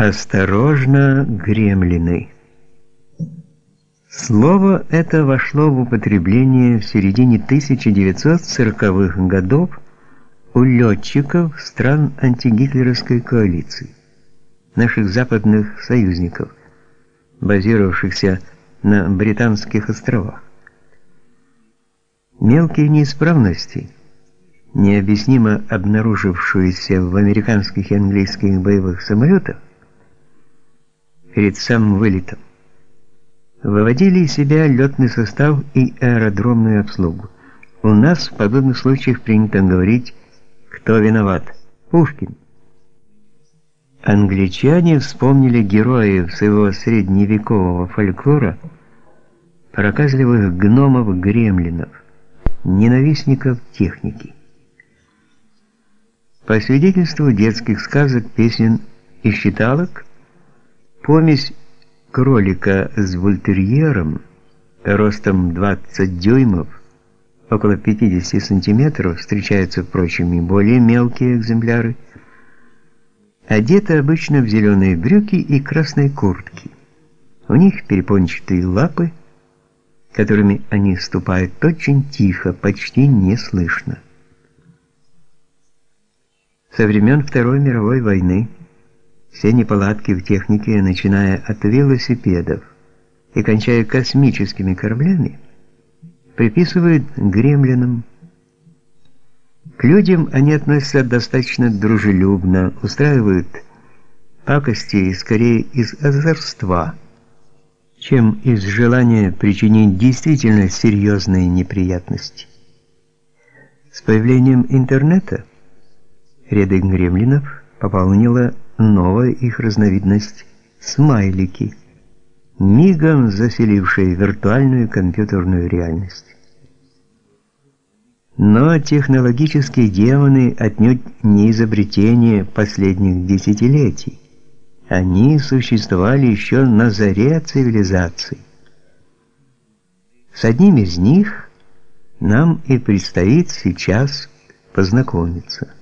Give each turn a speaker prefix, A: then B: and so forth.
A: Осторожно, гремлины. Слово это вошло в употребление в середине 1940-х годов у летчиков стран антигитлеровской коалиции, наших западных союзников, базировавшихся на Британских островах. Мелкие неисправности, необъяснимо обнаружившиеся в американских и английских боевых самолетах, перед самым вылетом, выводили из себя летный состав и аэродромную обслугу. У нас в подобных случаях принято говорить «Кто виноват?» Пушкин. Англичане вспомнили героев своего средневекового фольклора, проказливых гномов-гремлинов, ненавистников техники. По свидетельству детских сказок, песен и считалок, Помесь кролика с бультерьером ростом 20 дюймов, около 50 сантиметров, встречаются, впрочем, и более мелкие экземпляры, одеты обычно в зеленые брюки и красные куртки. У них перепончатые лапы, которыми они ступают очень тихо, почти не слышно. Со времен Второй мировой войны все неполадки в технике, начиная от велосипедов и кончая космическими кораблями, приписывают гремлинам. К людям они относятся достаточно дружелюбно, устраивают пакости скорее из озорства, чем из желания причинить действительно серьезные неприятности. С появлением интернета ряды гремлинов пополнила новая их разновидность – смайлики, мигом заселившие виртуальную компьютерную реальность. Но технологические демоны отнюдь не изобретение последних десятилетий. Они существовали еще на заре цивилизации. С одним из них нам и предстоит сейчас познакомиться.